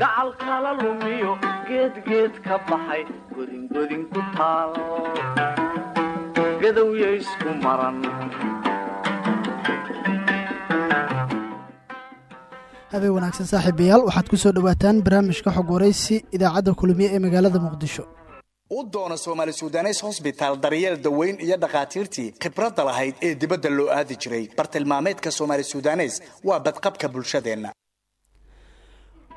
gacal kala lumiyo geedgeed ka baxay godingodin ku taal. Gadowya isku maran. Habeen wanaagsan saaxiibayaal waxaad ku soo dhowaataan barnaamijka xog waraysi idaacadda kulmiye ee magaalada muqdisho. U doona soomaali sudanes hosbitaal daryeel daweyn iyo dhakhaatiirtii khibradda lahayd ee dibadda loo aadi jiray. Bartilmaameedka soomaali sudanes waa badqabka bulshadeenna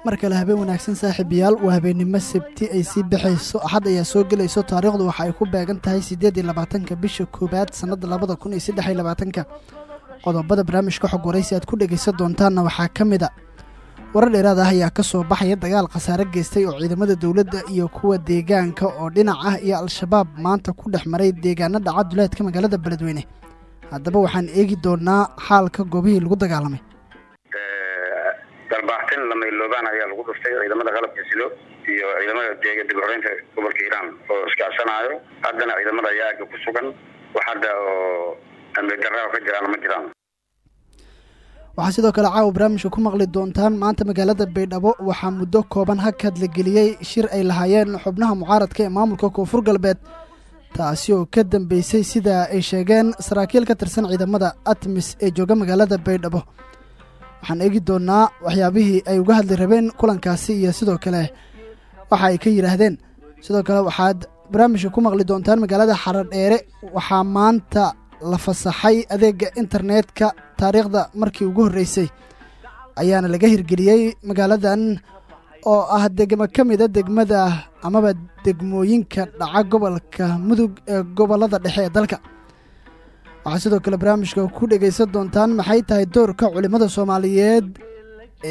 mar kale habeen wanaagsan saaxiibayaal waa habeennimo sabti ay sii baxayso. Axad ayaa soo gelayso taariikhdu waxa ay ku beegan tahay siddeed iyo labaatanka bisha koowaad sannadda labada kun iyo saddex iyo labaatanka. Qodobada barnaamijka xog waraysi aad ku dhegaysan doontaanna waxaa ka mid a. Warar dheeraad ah ayaa ka soo baxaya dagaal khasaare geystay oo ciidamada dowladda iyo kuwa deegaanka oo dhinac ah iyo al-shabaab maanta ku dhex maray deegaano dhaca duleedka magaalada beledweyne. Haddaba waxaan eegi doonaa xaalka goobihii lagu dagaalamay darbaaxtin lamayloogaan ayaa lagu dhuftay ciidamada qalabka silo iyo ciidamada deega dib horeynta gobolka hiiraan oo iskaashanaayo. Haddana ciidamada ayaa aga ku sugan wax hadda oo amni darraa ka jiraan ma jiraan. Waxaa sidoo kale caawa barnaamijka ku maqli doontaan maanta magaalada baydhabo waxaa muddo kooban hakad la geliyey shir ay lahaayeen xubnaha mucaaradka ee maamulka koonfur galbeed. Taasi oo ka dambeysay sida ay sheegeen saraakiil ka tirsan ciidamada atmis ee jooga magaalada baydhabo waxaan eegi doonaa waxyaabihii ay uga hadli rabeen kulankaasi iyo sidoo kale waxa ay ka yidhaahdeen sidoo kale waxaad barnaamijka ku maqli doontaan magaalada xaradheere waxaa maanta la fasaxay adeega internetka taariikhda markii ugu horreysay. Ayaana laga hirgeliyey magaaladan oo ah degmo ka mida degmada amaba degmooyinka dhaca gobolka mudug ee gobollada dhexe ee dalka waxaa sidoo kale barnaamijka ku dhegaysan doontaan maxay tahay doorka culimmada soomaaliyeed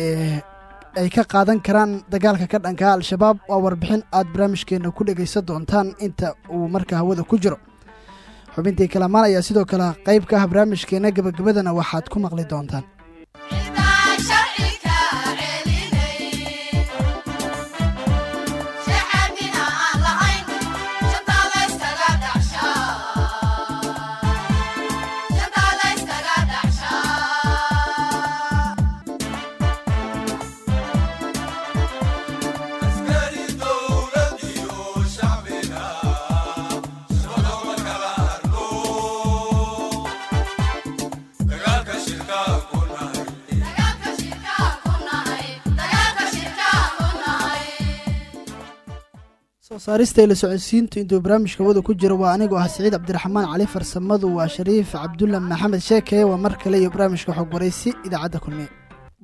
ee ay ka qaadan karaan dagaalka ka dhanka al-shabaab. Waa warbixin aad barnaamijkeenna ku dhegaysan doontaan inta uu marka hawada ku jiro. Xubintii kalamaan ayaa sidoo kale qayb ka ah barnaamijkeenna gebagabadana waxaad ku maqli doontaan soo saarista ila socodsiintu intuu barnaamijka wada ku jiro waa anigoo ah siciid cabdiraxmaan cali farsamadu waa shariif cabdulla maxamed sheekeye waa mar kale iyo barnaamijka xog waraysi idaacadda kulmiye.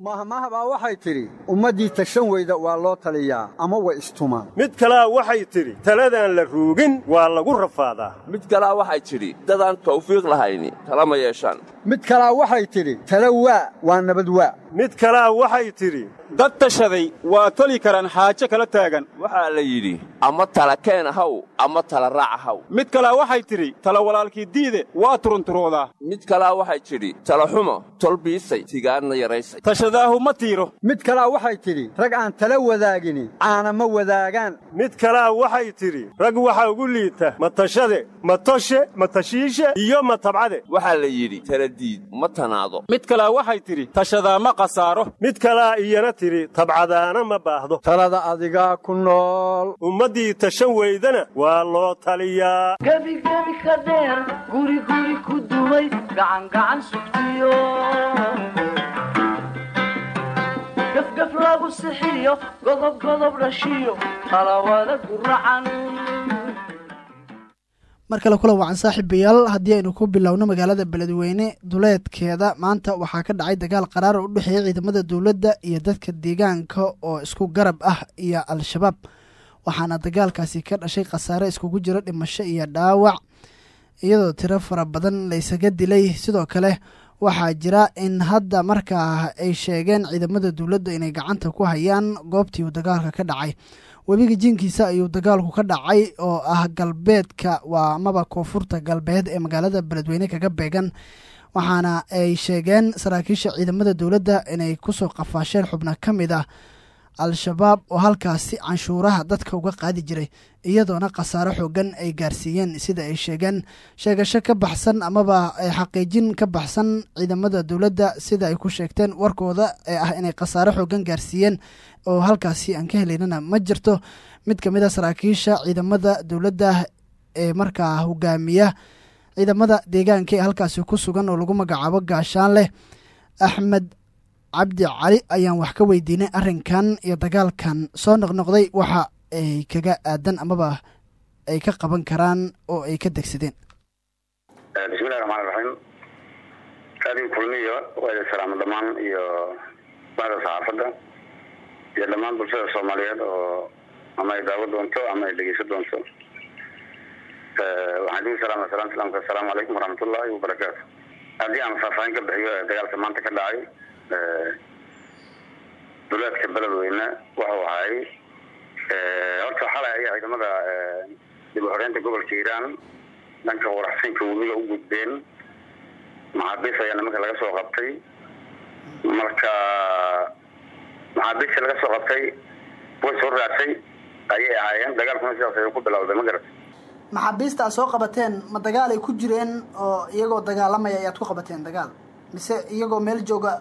Mahmahbaa waxay tidhi ummaddii tashan weyda waa loo taliyaa ama way istumaan. Mid kalea waxay tidhi taladaan la ruugin waa lagu rafaadaa. Mid kalea waxay tidhi dadaan tawfiiq lahayni tala ma yeeshaan. Mid kalaa waxay tidhi tala waa waa nabad waa. Mid kalea waxay tidhi dad tashaday waa toli karaan xaajo kala taagan. Waxaa la yidhi ama tala keen ahaw ama tala raac ahaw mid kalea waxay tidhi tala walaalkii diide waa turunturoodaa mid kalea waxay tidhi tala xumo tol biisay tigaadna yaraysay. Tashadaahu ma tiiro. Mid kalaa waxay tidhi rag aan tala wadaagini caana ma wadaagaan. Mid kalea waxay tidhi rag waxa ugu liita ma tashade ma toshe ma tashiishe iyo ma tabcade. Waxaa la yidhi taladiid ma tanaado. Mid kalea waxay tidhi tashadaa ma khasaaro. Mid kalea iyana tidhi tabcadaana ma baahdo. Talada adigaa ku nool. Ummaddii tashan weydana waa loo taliyaa. Gebigebi ka dheer guriguri ku dumay gacangacan sugtiyo. Gefgef lagu sixiyo godobgodob dhashiyo talawada guracan mar kale kula wacan saaxiibayaal haddii aynu ku bilowno magaalada beledweyne duleedkeeda maanta waxaa ka dhacay dagaal qaraar oo u dhexeeya ciidamada dowladda iyo dadka deegaanka oo isku garab ah iyo al-shabaab. Waxaana dagaalkaasi ka dhashay khasaare iskugu jiro dhimasho iyo dhaawac iyadoo tiro fara badan laysaga dilay. Sidoo kale waxaa jira in hadda markaa ay sheegeen ciidamada dowladda inay gacanta ku hayaan goobtii uu dagaalka ka dhacay. Webiga jinkiisa ayuu dagaalku ka dhacay oo ah galbeedka waa amaba koonfurta galbeed ee magaalada beledweyne kaga beegan. Waxaana ay sheegeen saraakiisha ciidamada dowladda inay ku soo qafaasheen xubno ka mid ah al-shabaab oo halkaasi canshuuraha dadka uga qaadi jiray iyadoona khasaaro xoogan ay gaarsiiyeen sida ay sheegeen. Sheegasho ka baxsan amaba xaqiijin ka baxsan ciidamada dowladda sida ay ku sheegteen warkooda ee ah inay khasaaro xoogan gaarsiiyeen oo halkaasi aan ka helaynana ma jirto. Mid ka mid a saraakiisha ciidamada dowladda ee markaa hogaamiya ciidamada deegaanka ee halkaasi ku sugan oo lagu magacaabo gaashaan leh axmed cabdi cali ayaan wax ka weydiinay arrinkan iyo dagaalkan. Soo noqnoqday waxa ay kaga aadan amaba ay ka qaban karaan oo ay ka degsadeen. Bismillahi raxmaan raxiim raadiyo kulmiyo waa salaamo dhammaan iyo bahda saxaafadda iyo dhammaan bulshada soomaaliyeed oo ama ay daawo doonto ama ay dhegeyso doonto. Waxaan idinku salaama salam salaamka assalaamu calaykum waraxmatullaahi wabarakaatu haddii aan faahfaahin ka bixiyo dagaalka maanta ka dhacay duleedka beledweyne waxuu ahay horta xalay ayaa ciidamada dib u xoreynta gobolka hiiraan. Dhanka waraxsinka webiga u gudbeen. Maxaabiis ayaa nimanka laga soo qabtay. Marka maxaabiistii laga soo qabtay way soo raacsay ayay ahaayeen. Dagaalkuna sidaas ayuu ku bilowday ma garat maxaabiista aad soo qabateen ma dagaal ay ku jireen oo iyagoo dagaalamaya ayaad ku qabateen dagaal? Mise iyagoo meel jooga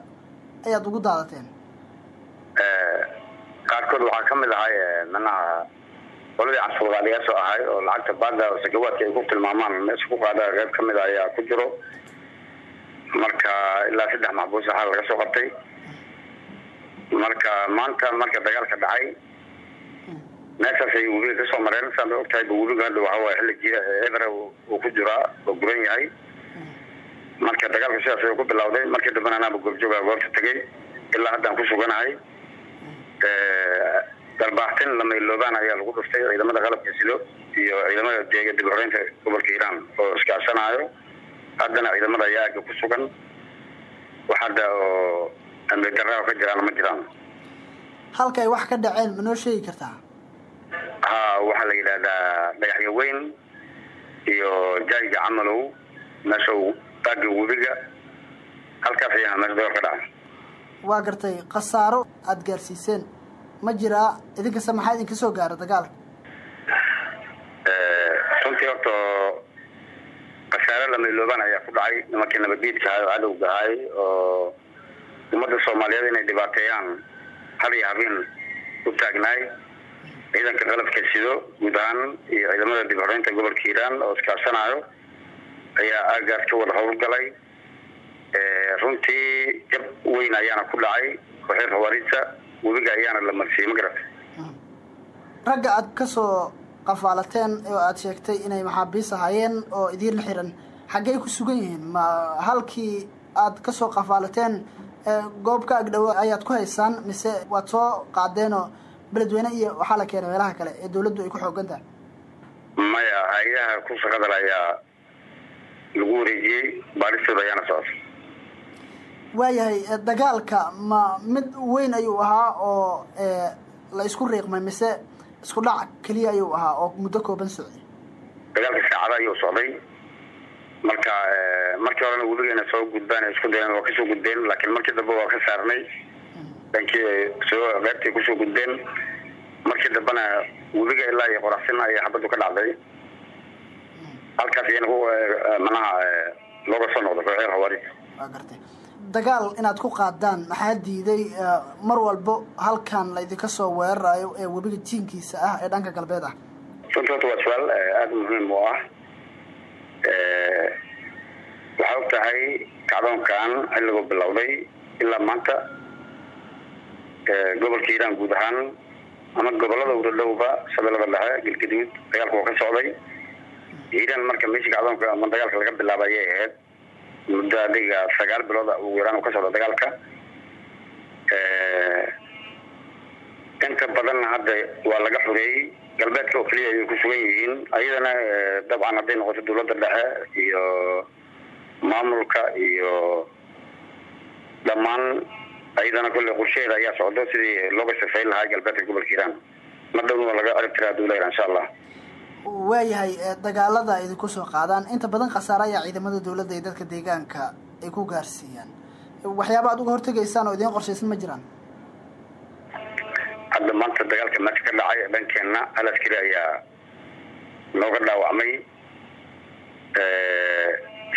ayaad ugu daadateen? Qaarkood waxaa ka mid ahay manaha qoladii cabsulqaaliyaasoo ahay oo lacagta baada sakawaadka ay ku tilmaamaan meesha ku qaada qeyb ka mid a ayaa ku jiro. Marka ilaa saddex maxbuus axaa laga soo qabtay. Marka maanta marka dagaalka dhacay meeshaas ay webiga ka soo mareen saan ogtahay ba webiga hadda waxa waay xilli ebra uu ku jiraa oo guran yahay marka dagaalka sidaas ayuu ku bilowday markii dambena anaaba goobjooga goobta tegay ilaa haddaan ku suganahay. Darbaaxtin lamayloobaan ayaa lagu dhuftay ciidamada qalabka silo iyo ciidamada deega dib xoreynta gobolka hiiraan oo iskaashanaayo haddana ciidamada ayaa aga ku sugan. Wax hadda oo amni darraa ka jiraan ma jiraan. Halka ay wax ka dhaceen ma noo sheegi kartaa? Ha waxaa la yidhahdaa dhagaxyo weyn iyo jaayiga camalow meesha aaga webiga halkaas ayaa meesha dagaal ka dhacay waa gartay khasaaro aada gaarsiiseen. Ma jiraa idinkasta maxaa idinka soo gaara dagaalka runtii horta khasaare lamayloobaan ayaa ku dhacay. Nimankii nabaddiidka ahay oo cadowga ahay oo ummadda soomaaliyeed inay dhibaateeyaan hal iyo habeen u taagnaay. Ciidanka qalabka sido guud ahaan iyo ciidamada dib xoreynta gobolka hiiraan oo iskaashanaayo ayaa aagaas ka wada howlgalay runtii jab weyn ayaana ku dhacay. Kooxeer hawaarisa webiga ayaana la marsiiyey ma ragga aad ka soo qafaalateen oo aada sheegtay inay maxaabiis ahaayeen oo idiin xiran xaggey ku sugan yihiin ma halkii aad ka soo qafaalateen goob ka agdhowo ayaad ku haysaan mise waad soo qaadeenoo beledweyne iyo waxaa la keenay meelaha kale ee dawladdu ay ku xoogan tahay? Maya hay'adaha ku shaqadal ayaa lagu wareejiyey baaristooda ayaana socotay waayahay dagaalka ma mid weyn ayuu ahaa oo la isku riiqmay mise isku dhac keliya ayuu ahaa oo muddo kooban socday? Dagaalka saacada ayuu socday. Marka markii horena webiga inay soo gudbaan ay isku dayeen waa ka soo gudbeen laakiin markii dambe waa ka saarnay. Dhankii soo qeybtay ku soo gudbeen markii dambena webiga ilaa iyo qoraxsin ayay xabaddu ka dhacday halkaas iyana manaha looga soo hawaari. Waa gartay dagaal inaad ku qaadaan maxaa diiday mar walbo halkan laydinka soo weerarayo ee webiga jiinkiisa ah ee dhanka galbeed ah? Runtii horta waa su'aal aada muhiim u ah. Waxaa og tahay kacdoonkan xilliguu bilowday ilaa maanta. Gobolka hiiraan guud ahaan ama gobollada uradhowba shabeellada dhexe galgaduud dagaalka waa ka socday hiiraan marka meeshii kacdoonka ama dagaalka laga bilaaba ayay ahayd muddo adiga sagaal bilood ugu yaraan ka socda dagaalka inta badan hadda waa laga xoreeyey galbeedka oo keliya ayay ku sugan yihiin ayadana dabcan hadday noqoto dawladda dhexe iyo maamulka iyo dhammaan ayadana kolley qorsheheeda ayaa socdo sidii looga sifayn lahaa galbeedka gobolka hiiraan ma dhowna waa laga arag tiraa dawla insha allah waayahay dagaalada idinku soo qaadaan. Inta badan khasaare ayaa ciidamada dawladda iyo dadka deegaanka ay ku gaarsiiyaan. Waxyaaba aad uga hortegaysaan oo idiin qorshaysan ma jiraan? Maanta dagaalka meesha ka dhacay dhankeenna hal askari ayaa nooga dhaawacmay.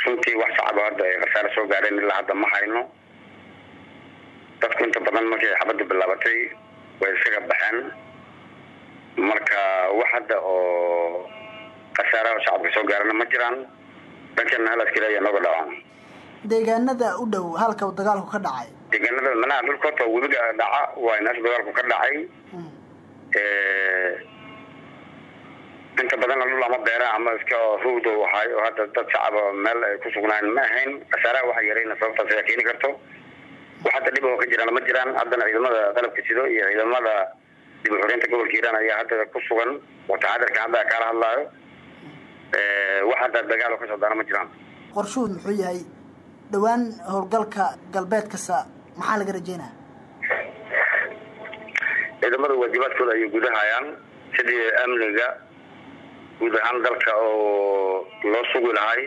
Runtii wax shacaba hadda ay khasaare soo gaareen ilaa hadda ma hayno. Dadku inta badan markay xabaddu bilaabatay way isaga baxeen marka wax hadda oo khasaaraha shacabka soo gaarana ma jiraan. Dhankeenna hal askari ayaa nooga dhaawacmay deegaanada u dhow halka dagaalku ka dhacay. Deegaanada manaha dhulka horta webiga dhaca waa meesha dagaalku ka dhacay. Inta badanna dhul ama beera ama iska u ahay oo hadda dad shacaba meel ay ku sugnaan ma ahayn. Khasaaraha waxa yarayna sababtaas ayaa keeni karto. Wax hadda dhib oo ka jiraan ma jiraan. Haddana ciidamada qalabka sido iyo ciidamada dib u xoreynta gobolka hiiraan ayaa hadda ku sugan oo taxadirka hadda kaala hadlaayo. Wax hadda dagaal oo ka socdaana ma jiraan. Qorshuhu muxuu yahay dhowaan howlgalka galbeedkasa maxaa laga rajeynaya ciidamada waajibaadkooda ayay gudahayaan sidii amniga guud ahaan dalka oo loo sugi lahay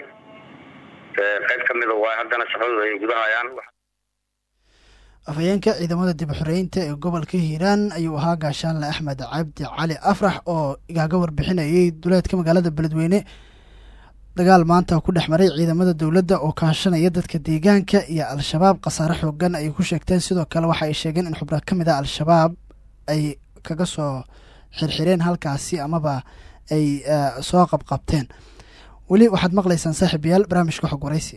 qayb ka mida waay haddana shaqadooda ayay gudahayaan afhayeenka ciidamada dib xoreynta ee gobolka hiiraan ayuu ahaa gaashaanle axmed cabdi cali afrax oo igaaga warbixinayay duleedka magaalada beledweyne dagaal maanta ku dhex maray ciidamada dowladda oo kaashanaya dadka deegaanka iyo al-shabaab. Khasaare xoogan ayay ku sheegteen sidoo kale waxa ay sheegeen in xubno ka mid a al-shabaab ay kaga soo xirxireen halkaasi amaba ay soo qabqabteen. Weli waxaad maqlaysaan saaxiib yaal barnaamijka xog waraysi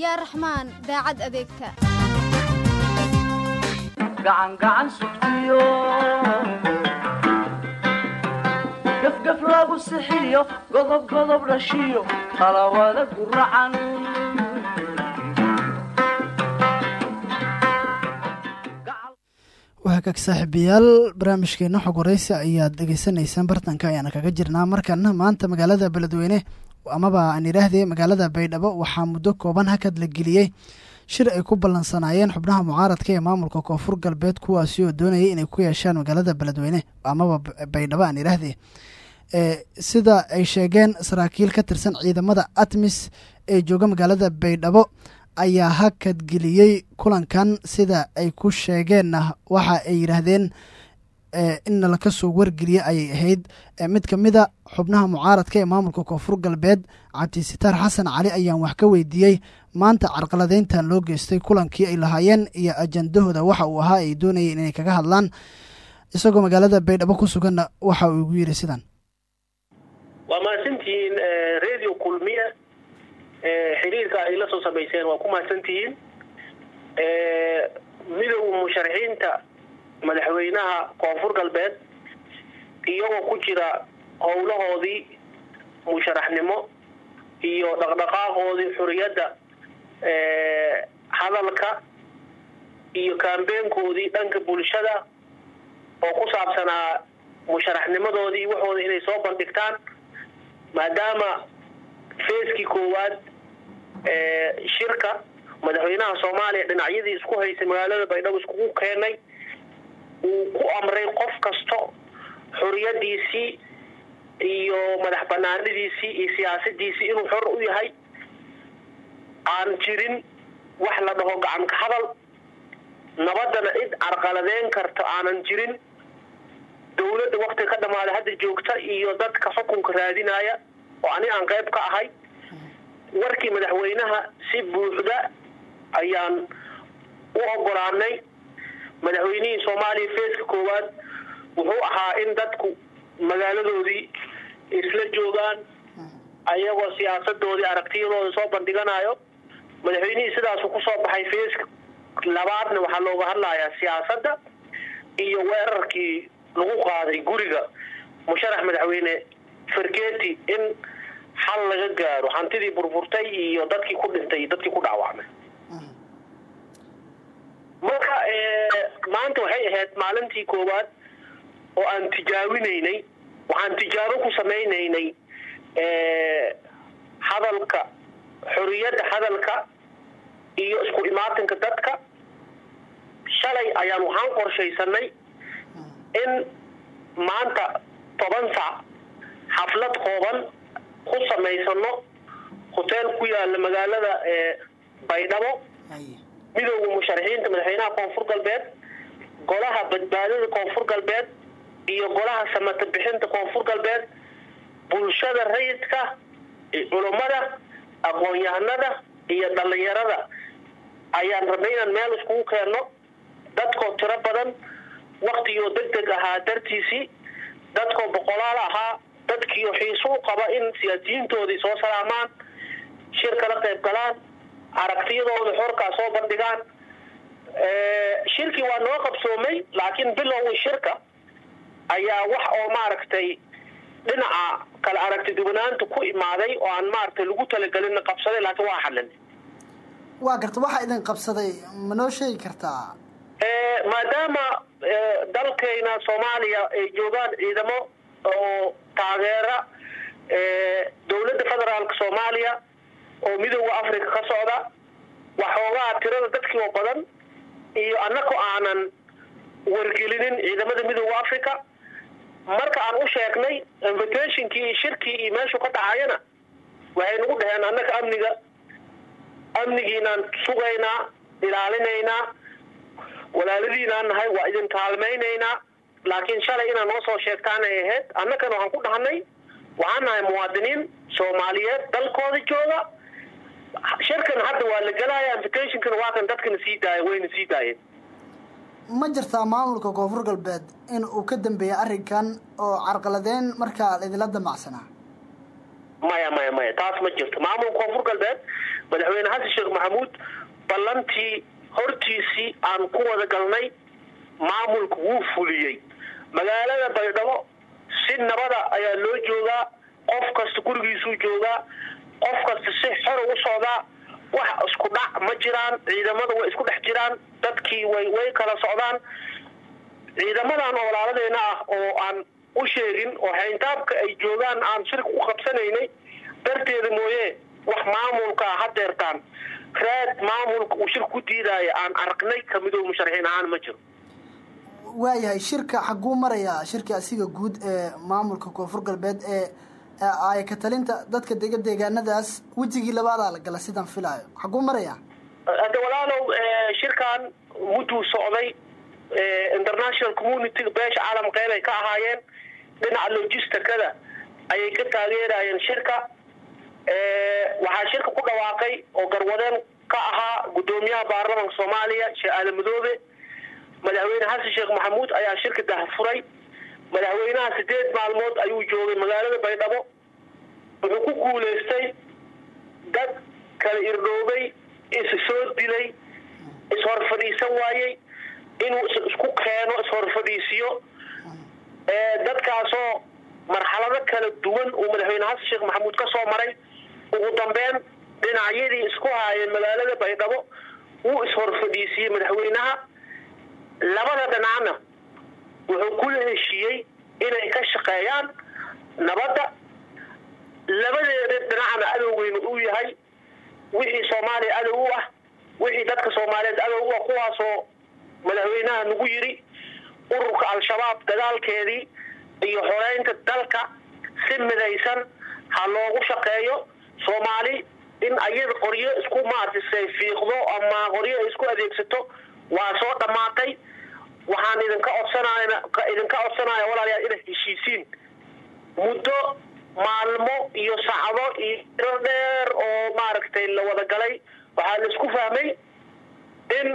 yaa raxmaan daacad adeegta. Gacangacan sugtiyo. Gafgaf lagu sixiyo godob godob dhashiyo talawada guracan waagaag saaxiibayaal barnaamijkeena xog waraysi ayaad dhegeysanaysaan bartanka ayaana kaga jirnaa markana maanta magaalada beledweyne amaba aan idhaahdee magaalada baydhabo waxaa muddo kooban hakad la geliyey shir ay ku ballansanaayeen xubnaha mucaaradka ee maamulka koonfur galbeed kuwaasi oo doonayay inay ku yeeshaan magaalada beledweyne amaba baydhabo aan idhaahdee. Sida ay sheegeen saraakiil ka tirsan ciidamada atmis ee jooga magaalada baydhabo ayaa hakad geliyey kulankan sida ay ku sheegeenna waxa ay yidhaahdeen in laka soo wargeliye ayay ahayd. Mid ka mida xubnaha mucaaradka ee maamulka koonfur galbeed cabdisitaar xasan cali ayaan wax ka weydiiyey. Maanta carqaladeyntan loo geystay kulankii ay lahaayeen iyo ajandahooda waxa uu ahaa ay doonayeen inay kaga hadlaan. Isagoo magaalada baydhabo ku suganna waxa uu igu yidhi sidan. Waa mahadsantihiin radio kulmiya xiriirka ay la soo samayseen waa ku mahadsantihiin midowga musharaxiinta madaxweynaha koonfur galbeed iyagoo ku jira howlahoodii musharaxnimo iyo dhaqdhaqaaqoodii xuriyadda hadalka iyo kaambeenkoodii dhanka bulshada oo ku saabsanaa musharaxnimadoodii waxooda inay soo bandhigtaan maadaama feeskii koowaad shirka madaxweynaha soomaaliya dhinacyadii isku haysay magaalada baydhabo iskugu keenay uu ku amray qof kasto xuriyadiisii iyo madax banaanadiisii iyo siyaasadiisii inuu xor u yahay. Aan jirin wax la dhaho gacanka hadal. Nabadana cid carqaladeyn karta aanan jirin. Dowladda waktiga ka dhamaaday hadda joogta iyo dadka xukunka raadinaya oo ani aan qayb ka ahay. Warkii madaxweynaha si buuxda ayaan u ogolaanay madaxweynihii soomaaliya feeska koowaad wuxuu ahaa in dadku magaaladoodii isla joogaan ayagoo siyaasadoodii aragtiyadooda soo bandhiganayo madaxweynihii sidaasuu ku soo baxay feeska labaadna waxaa looga hadlayaa siyaasadda iyo weerarkii lagu qaaday guriga. Musharax madaxweyne farketi in xal laga gaaro hantidii burburtay iyo dadkii ku dhintay dadkii ku dhaawacmay marka maanta waxay ahayd maalintii koowaad oo aan tijaabinaynay waxaan tijaabo ku samaynaynay hadalka xoriyadda hadalka iyo isku imaatinka dadka. Shalay ayaan waxaan qorshaysanay in maanta toban sac xaflad kooban ku samaysano hoteel ku yaalla magaalada baydhabo midooda musharaxiinta madaxweynaha koonfur galbeed golaha badbaadada koonfur galbeed iyo golaha samata bixinta koonfur galbeed bulshada rayidka culummada aqoon-yahanada iyo dhallinyarada. Ayaan rabnay inaan meel iskugu keenno dadkoo tiro badan waktigoo deg deg ahaa dartiisii dadkoo boqolaal ahaa dadkiio xiisu u qaba in siyaasiyiintoodii soo salaamaan shir kala qayb galaan aragtiyadooda xorkaa soo bandhigaan. Shirkii waa noo qabsoomay laakiin bilowgii shirka ayaa wax oo maaragtay dhinaca kala aragti duwanaanta ku imaaday oo aan maaragtay lagu talagelina qabsaday laakiin waa xalin waa garta waxaa idin qabsaday ma noo sheegi kartaa? Maadaama dalkayna soomaaliya ay joogaan ciidamo oo taageera dowladda federaalka soomaaliya oo midooda africa ka socda waxoogaa tirada dadkii oo badan iyo annako aanan wargelinin ciidamada midooda africa. Marka aan u sheegnay invitationkii shirkii iyo meeshuu ka dhacayana waxay nagu dhaheen annaka amniga. Amnigiinaan sugaynaa ilaalinaynaa walaaladiinaan nahay waa idin kaalmaynaynaa laakiin shalay inaad noo soo sheegtaan ay ahayd annakana waxaan ku dhahnay waxaan nahay muwaadiniin soomaaliyeed dalkooda jooga shirkan hadda waa la gelaya invitationkana waa kan dadkana sii daaya wayna sii daayeen. Ma jirtaa maamulka koonfur galbeed in uu ka dambeeyay arrinkan oo carqaladeyn markaa idinla damacsanaa? Maya maya maya taas ma jirto. Maamulka koonfur galbeed madaxweyne xasan sheekh maxamuud ballantii hortiisii aan ku wada galnay maamulka wuu fuliyey. Magaalada baydhabo si nabada ayaa loo joogaa qof kasta gurigiisuu joogaa qof si xora u socdaa wax isku dhac ma jiraan ciidamada way isku dhex jiraan dadkii way way kala socdaan. Ciidamadan oo walaaladeena ah oo aan u sheegin oo xayntaabka ay joogaan aan shirka u qabsanaynay darteeda mooye wax maamulka hadeertaan raad maamulka uu shirka ku diidaayo aan aragnay ka musharaxiin ahaan ma jiro. Waayahay shirka xaguu marayaa shirka asiga guud ee maamulka koonfur galbeed ee ay ka talinta dadka dega deegaanadaas wejigii labaadaa la gala sidaan filaayo. Xaguu marayaa hadda walaalow shirkan mudduu socday international community beesha caalam qeyb ay ka ahaayeen. Dhinaca logisticada ayay ka taageerayeen shirka. Waxaa shirka ku dhawaaqay oo garwadeen ka ahaa guddoomiyaha baarlamanka soomaaliya sheekh aadan madoobe madaxweyne xasan sheekh maxamuud ayaa shirka dahfuray madaxweynaha sideed maalmood ayuu joogay magaalada baydhabo. Wuxuu ku guulaystay dad kala irdhoobay is soo dilay ishor fadhiisan waayey inuu isku keeno ishor fadhiisiyo dadkaasoo marxalado kala duwan uu madaxweyne xasan sheekh maxamuud ka soo maray. Ugu dambeyn dhinacyadii isku haayeen magaalada baydhabo wuu ishor fadhiisiyey madaxweynaha. Labada dhinacna wuxuu kula heshiiyey inay ka shaqeeyaan nabadda. Labadeeda dhinacna adowgeyna uu yahay. Wixii soomaaliya adow u ah wixii dadka soomaaliyeed adow u ah kuwaasoo madaxweynaha nagu yidhi ururka al-shabaab dagaalkeedii iyo xoreynta dalka si midaysan ha loogu shaqeeyo soomaali in ayada qoryo isku maatisay fiiqdo ama qoryo isku adeegsato waa soo dhammaatay waxaan idinka codsanayna idinka codsanaya walaalayaal inaad heshiisiin. Muddo maalmo iyo sacdo iyo iro dheer oo maaragtay la wada galay waxaa la isku fahmay in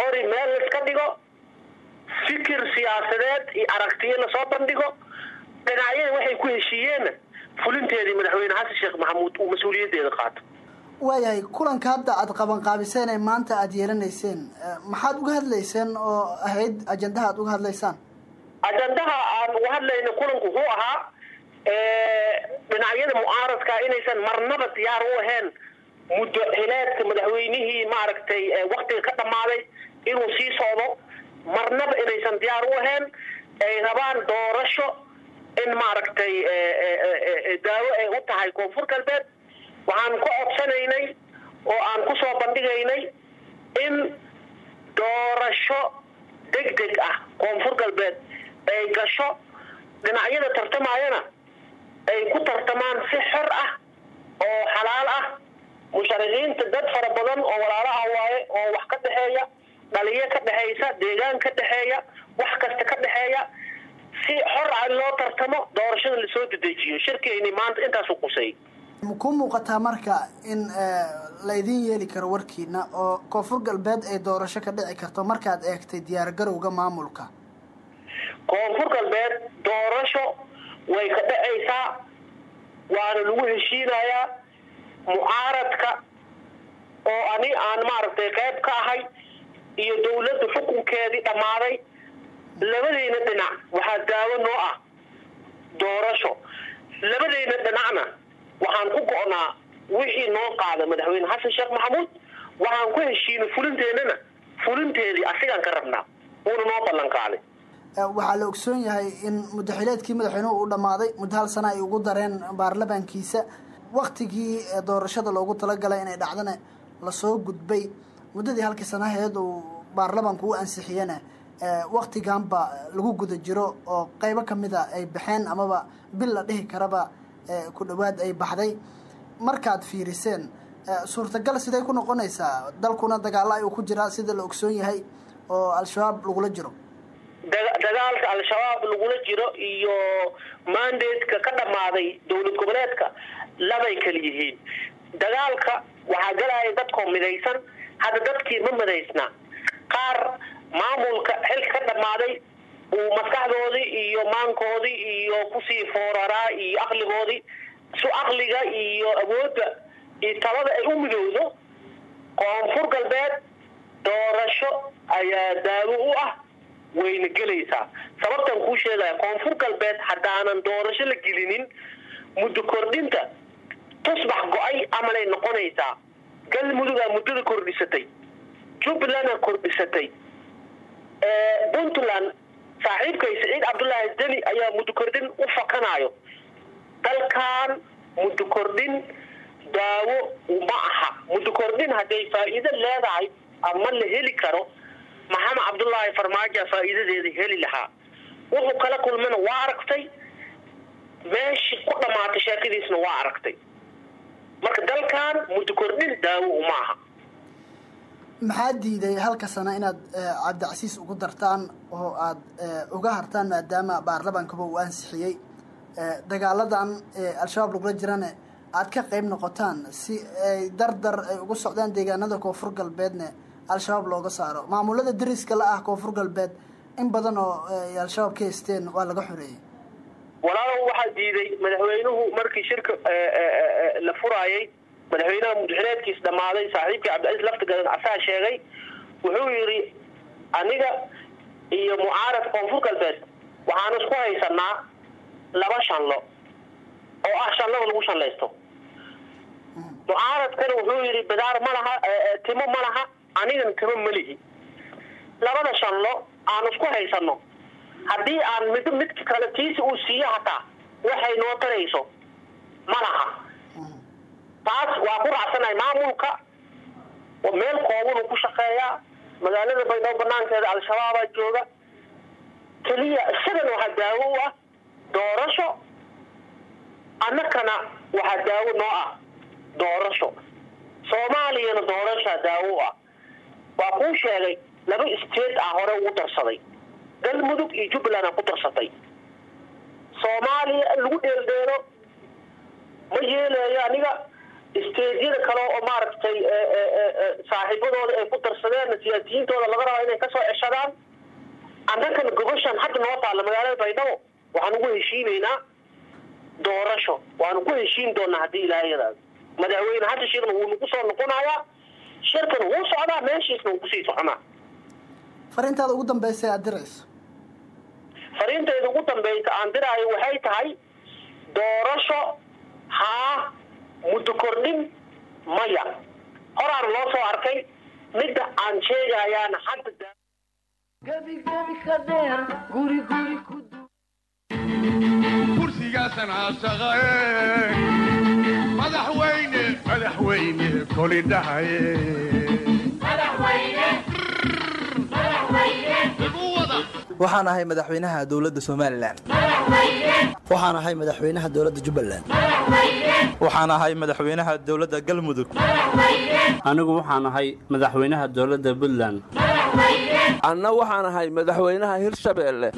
qori meel laiska dhigo fikir siyaasadeed iyo aragtiyo la soo bandhigo dhinacyada waxay ku heshiiyeenna fulinteedii madaxweyne xasan sheekh maxamuud uu mas'uuliyaddeeda qaato waayahay kulanka hadda aada qabanqaabiseen ee maanta aada yeelanayseen maxaad uga hadlayseen oo ahayd ajandaha aad uga hadlaysaan? Ajandaha aan uga hadlayna kulanku wuxuu ahaa dhinacyada mucaaradka inaysan marnaba diyaar u ahayn muddo xileedka madaxweynihii maaragtay waktiga ka dhammaaday inuu sii socdo marnaba inaysan diyaar u ahayn ay rabaan doorasho in maaragtay daawo ay u tahay koonfur galbeed waxaan ku codsanaynay oo aan ku soo bandhigaynay in doorasho deg deg ah koonfur galbeed ay gasho dhinacyada tartamayana ay ku tartamaan si xor ah oo xalaal ah. Musharaxiinta dad fara badan oo walaalo ah waaye oo wax ka dhexeeya dhaliyo ka dhexaysa deegaan ka dhexeeya wax kasta ka dhexeeya si xor ah loo tartamo doorashada la soo dedejiyo shirkeyni maanta intaasu qusay ku muuqataa marka in laydin yeeli karo warkiina oo koonfur galbeed ay doorasho ka dhici karto markaad eegtay diyaargarowga maamulka? Koonfur galbeed doorasho way ka dhacaysaa waana lagu heshiinayaa mucaaradka oo ani aan maaragtay qayb ka ahay iyo dawladda xukunkeedii dhammaaday labadayna dhinac. Waxaa daawo noo ah doorasho. Labadayna dhinacna waxaan ku go'naa wixii noo qaada madaxweyne xasan sheekh maxamuud. Waxaan ku heshiinay fulinteennana fulinteedii asigaan ka rabnaa. Uuna noo ballan qaaday waxaa la ogsoon yahay in muddaxileedkii madaxweynuhu uu dhammaaday muddo hal sana ay ugu dareen baarlamaankiisa. Waktigii doorashada loogu talagalay inay dhacdana la soo gudbay. Muddadii halkii sanaheed uu baarlamaanku u ansixiyena waktiganba lagu guda jiro oo qeybo kamida ay baxeen amaba bil la dhihi karaba ku dhawaad ay baxday. Markaad fiiriseen suurtagal siday ku noqonaysaa dalkuna dagaalo ayuu ku jiraa sida la ogsoon yahay oo al-shabaab lagula jiro. Dagaalka al-shabaab lagula jiro iyo mandatka ka dhammaaday dowlad goboleedka labay kala yihiin. Dagaalka waxaa galaya dadkoo midaysan hadda dadkii ma midaysna. Qaar maamulka xilka ka dhammaaday uu maskaxdoodii iyo maankoodii iyo ku sii fooraraa iyo aqligoodii su aqliga iyo awoodda iyo talada ay u midowdo koonfur galbeed doorasho ayaa daawo u ah wayna gelaysaa sababtan kuu sheegaya koonfur galbeed haddaanan doorasho la gelinin muddo kordhinta tusbax go'ay amalay noqonaysaa. Galmudugaa muddada kordhisatay jubbalandna kordhisatay puntland saaxiibkay siciid cabdullaahi deni ayaa muddo kordhin u fakanaayo. Dalkan muddo kordhin daawo ma aha. Muddo kordhin hadday faa'iido leedahay ama la heli karo maxamed cabdullaahi farmaajoa faa'iidadeeda heli lahaa. Wuxuu kala kulmana waa aragtay? Meeshii ku dhammaatay sheekadiisna waa aragtay. Marka dalkan muddo kordhin daawo uma aha maxaa diiday halka sano inaad cabdicasiis ugu dartaan oo aad uga hartaan maadaama baarlamaankaba uu ansixiyey? Dagaaladan al-shabaab lagula jirana aad ka qeyb noqotaan si ay dardar ay ugu socdaan deegaanada koonfur galbeedna al-shabaab looga saaro. Maamulada dariska la ah koonfur galbeed in badan oo ay al-shabaab ka haysteen waa laga xoreeyey. Walaalow waxaa diiday madaxweynuhu markii shirka la furaayay madaxweynaha mudaxileedkiis dhammaaday saaxiibkii cabdicaiis laftigadan asaa sheegay wuxuu yidhi aniga iyo mucaarad koonfur galbeed waxaan isku haysanaa laba shanlo oo ah shanlada lagu shanlaysto. Mucaaradkana wuxuu yidhi badaar ma laha timo ma laha anigana timo malihi labada shanlo aan isku haysano haddii aan mid midka kale tiisi uu siiyo hataa waxay noo tarayso ma laha taas waa ku raacsanahay maamulka. Meel koobanuu ku shaqeeyaa. Magaalada baydhabo banaankeeda al-shabaabaa jooga. Keliya isagana waxaa daawo u ah doorasho. Annakana waxaa daawo noo ah doorasho. Soomaaliyana doorashaa daawo u ah. Waa kuu sheegay laba state ah hore ugu darsaday. Galmudug iyo jubbaland aa ku darsatay soomaaliya in lagu dheeldheelo ma yeelayo aniga stejyada kale oo maaragtay saaxiibadooda ay ku darsadeen siyaasiyiintooda laga rabaa inay ka soo ceshadaan. Annakana gobashan hadda noo taalla magaalada baydhabo waxaan ugu heshiinaynaa doorasho. Waanu ku heshiin doonaa haddii ilaahay yadaado madaxweyne hadda shirna wuu nagu soo noqonayaa shirkana wuu socdaa meeshiisna wuu ku sii soconaa fariintaada ugu dambaysa aad dirayso? Fariintayda ugu dambaysa aan diraayo waxay tahay doorasho haa muddo kordhin maya. Horaan loo soo arkay midda aan sheegayaana hadda. Gebigebi ka dheer guri guri ku kursigaasan aasaqae madaxweyne madaxweyne koli dhahaye waxaan ahay madaxweynaha dowladda somalilan waxaan ahay madaxweynaha dowladda jubbaland. Waxaan ahay madaxweynaha dowladda galmudug. Anigu waxaan ahay madaxweynaha dowladda puntland anna waxaan ahay madaxweynaha hirshabeelle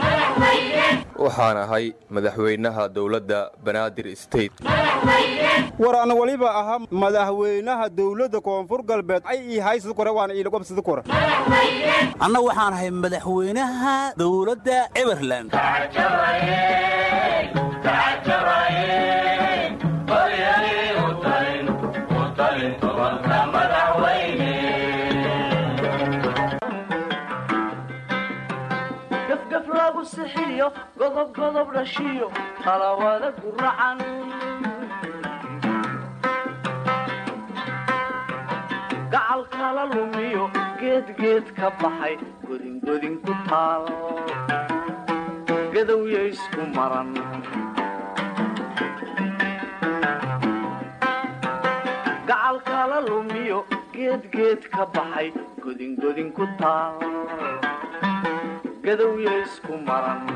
waxaan ahay madaxweynaha dowladda banaadir state. War ana waliba ahaa madaxweynaha dowladda koonfur galbeed. Ay ii haysad kore waana iilagobsada kore anna waxaan ahay madaxweynaha dowladda eberland sixiyo godob dhashiyo talawada guracan gacal kala lumiyo geed geed ka baxay godingodin ku taal gadowya isku maran gacal kala lumiyo geed geed ka baxay godingodin ku taal gadowya isku maran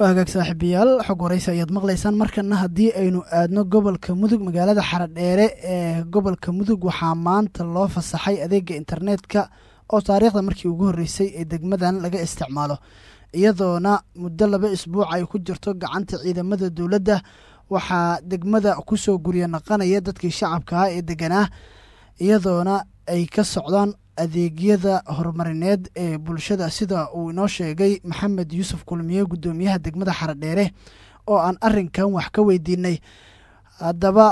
hagaag saaxiibayaal xog waraysi ayaad maqlaysaan markana haddii aynu aadno gobolka mudug magaalada xaradheere ee gobolka mudug waxaa maanta loo fasaxay adeega internetka oo taariikhda markii ugu horreysay ee degmadan laga isticmaalo. Iyadoona muddo laba isbuuc ay ku jirto gacanta ciidamada dowladda waxaa degmada ku soo guryo naqanaya dadkii shacabka ah ee deganaa. Iyadoona ay ka socdaan adeegyada horumarineed ee bulshada sida uu inoo sheegay maxamed yuusuf kulmiye guddoomiyaha degmada xaradheere oo aan arinkan wax ka weydiinay. Haddaba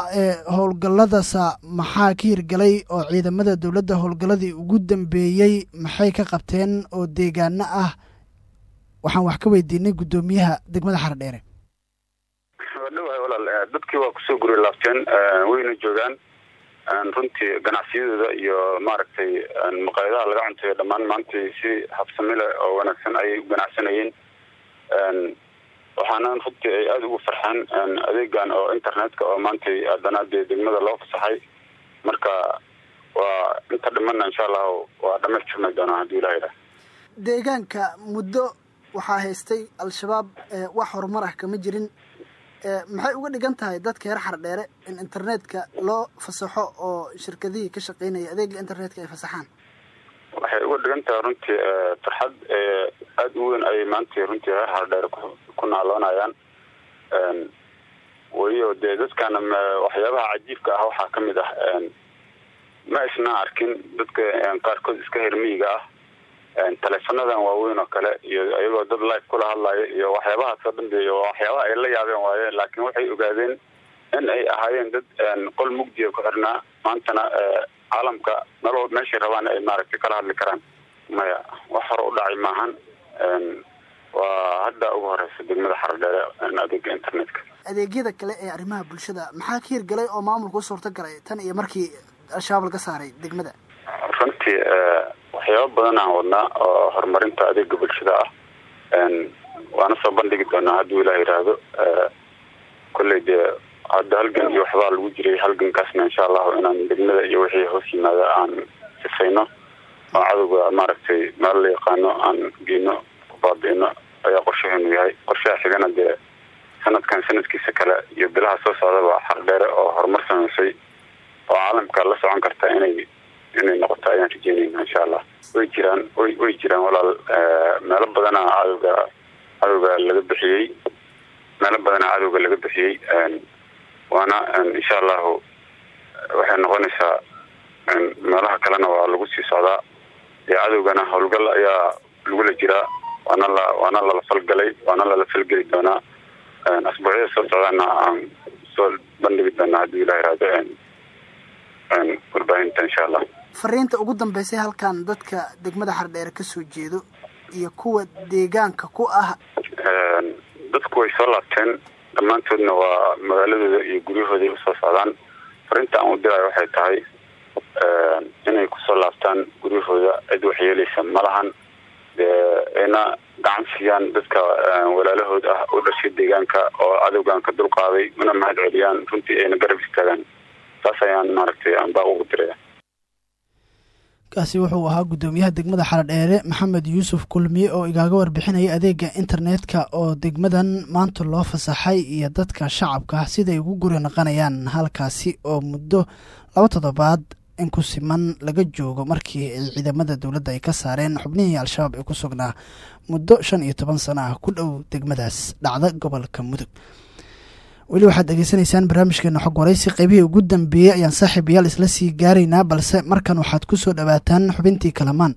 howlgalladasa maxaa ka hirgalay oo ciidamada dowladda howlgalladii ugu dambeeyey maxay ka qabteen oo deegaano ah? Waxaan wax ka weydiinay guddoomiyaha degmada xaradheere dadkii waa ku soo guri laabteen wayna joogaan runtii ganacsiyadooda iyo maaragtay maqaayadaha laga cuntayo dhammaan maanta si habsamile oo wanaagsan ayay u ganacsanayeen waxaana runtii ay aada ugu farxeen adeegan oo internetka oo maanta haddana dee degmada loo fasaxay. Marka waa inta dhimana insha allahu waa dhamaystirmay doonaa haddii ilaha idhaah deegaanka muddo waxaa haystay al-shabaab wax horumar ah kama jirin maxay uga dhigan tahay dadka reer xardheere in internetka loo fasaxo oo shirkadihii ka shaqeynaya adeega internetka ay fasaxaan? Waxay uga dhigan tahay runtii farxad aada u weyn ayay maanta runtii reer xardheere ku naaloonayaan. Weliyo dee dadkana waxyaabaha cajiibka ah waxaa ka mid ah ma isna arkin dadka qaarkood iska hermiyiga ah teleefonadan waaweyn oo kale iyo iyagoo dad life kula hadlaya iyo waxyaabahaas oo dhan iyo waxyaabaha ay la yaabeen waayeen laakiin waxay ogaadeen in ay ahaayeen dad qol mugdiya ku xirnaa. Maantana caalamka nolol meeshay rabaan ay maaragtay kala hadli karaan. Maya wax hore u dhacay maahan. Waa hadda ugu horeysa degmada xaradheere adeega internetka. Adeegyada kale ee arrimaha bulshada maxaa ka hirgalay oo maamulka u suurta galay tan iyo markii al-shabaab laga saaray degmada runtii waxyaaba badan aan wadnaa oo horumarinta adeega bulshada ah. Waana soo bandhigi doonaa hadduu ilaah yidhaahdo kolley dee hadda halgan iyo waxbaa lagu jiray halgankaasna insha allahu inaan degmada iyo wixii hoos yimaada aan sifayno oo cadowga maaragtay meel la yaqaano aan geyno ku baabi'ino ayaa qorshaheenu yahay. Qorshaha xigana dee sanadkan sanadkiisa kale iyo bilaha soo socdaba xardheere oo horumar samaysay oo caalamka la socon karta inay inay noqoto ayaan rajeynayna insha allah way jiraan way jiraan walaal meelo badana cadowga cadowga laga bixiyey meelo badana cadowga laga bixiyey waana insha allahu waxay noqonaysaa meelaha kalena waa lagu sii socdaa ee cadowgana howlgal ayaa lagula jiraa waana la waana lala falgalay waana lala falgeli doonaa asbuucyada soo socdaana aan soo bandhigi doonaa haddii ilaha iraado warbaahinta insha allah fariinta ugu dambeysay halkan dadka degmada xardheere ka soo jeedo iyo kuwa deegaanka ku ah. Dadku way soo laabteen. Dhammaantoodna waa magaaladooda iyo guryahooday u soo socdaan fariinta aan u dirayo waxay tahay inay ku soo laabtaan guryahooda cid waxyeelaysa ma lahan. Ayna gacan siiyaan dadka walaalahood ah u dhashay deegaanka oo cadowgan ka dulqaaday una mahad celiyaan runtii ayna garab istaagaan. Saas ayaan maaragtay baaq ugu diraya kaasi wuxuu ahaa guddoomiyaha degmada xaladheere maxamed yuusuf kulmiye oo igaaga warbixinaya adeega internetka oo degmadan maanta loo fasaxay iyo dadka shacabka siday ugu guri naqanayaan. Halkaasi oo muddo laba toddobaad in ku siman laga joogo markii ay ciidamada dowladda ay ka saareen xubnihii al-shabaab ee ku sugnaa muddo shan iyo toban sano ah ku dhow degmadaas dhacda gobolka mudug weli waxaad dhegeysanaysaan barnaamijkeena xog waraysi qaybihii ugu dambeeyey ayaan saaxiibayaal isla sii gaaraynaa balse markan waxaad ku soo dhowaataan xubintii kalamaan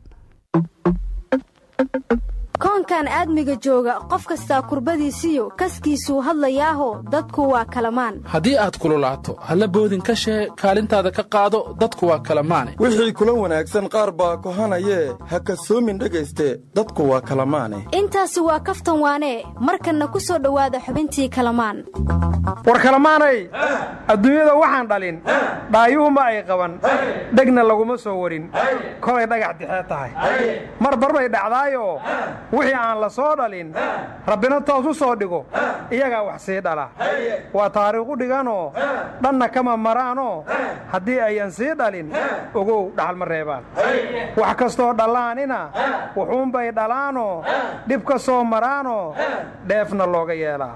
koonkan aadmiga jooga qof kastaa kurbadiisiyo kaskiisuu hadlayaaho dadku waa kalamaan. Haddii aad kululaato halla boodin ka shee kaalintaada ka qaado dadku waa kalamaane wixii kula wanaagsan qaar baa kohanayee ha kasoomin dhegayste dadku waa kalamaane. Intaasi waa kaftan waanee markanna ku soo dhowaada xubintii kalamaan. War kalamaanay adduunyada waxaan dhalin dhaayuhuma ay qaban dhegna laguma soo warin kolay dhagax dixee tahay. Mar barbay dhacdaayoo wixii aan la soo dhalin rabbina toos u soo dhigo. Iyagaa wax sii dhala. Waa taariikhu dhiganoo dhanna kama maraanoo. Haddii ayan sii dhalin ogow dhaxal ma reebaan. Wax kastoo dhallaanina wuxuunbay dhalaanoo dhib ka soo maraanoo dheefna looga yeelaa.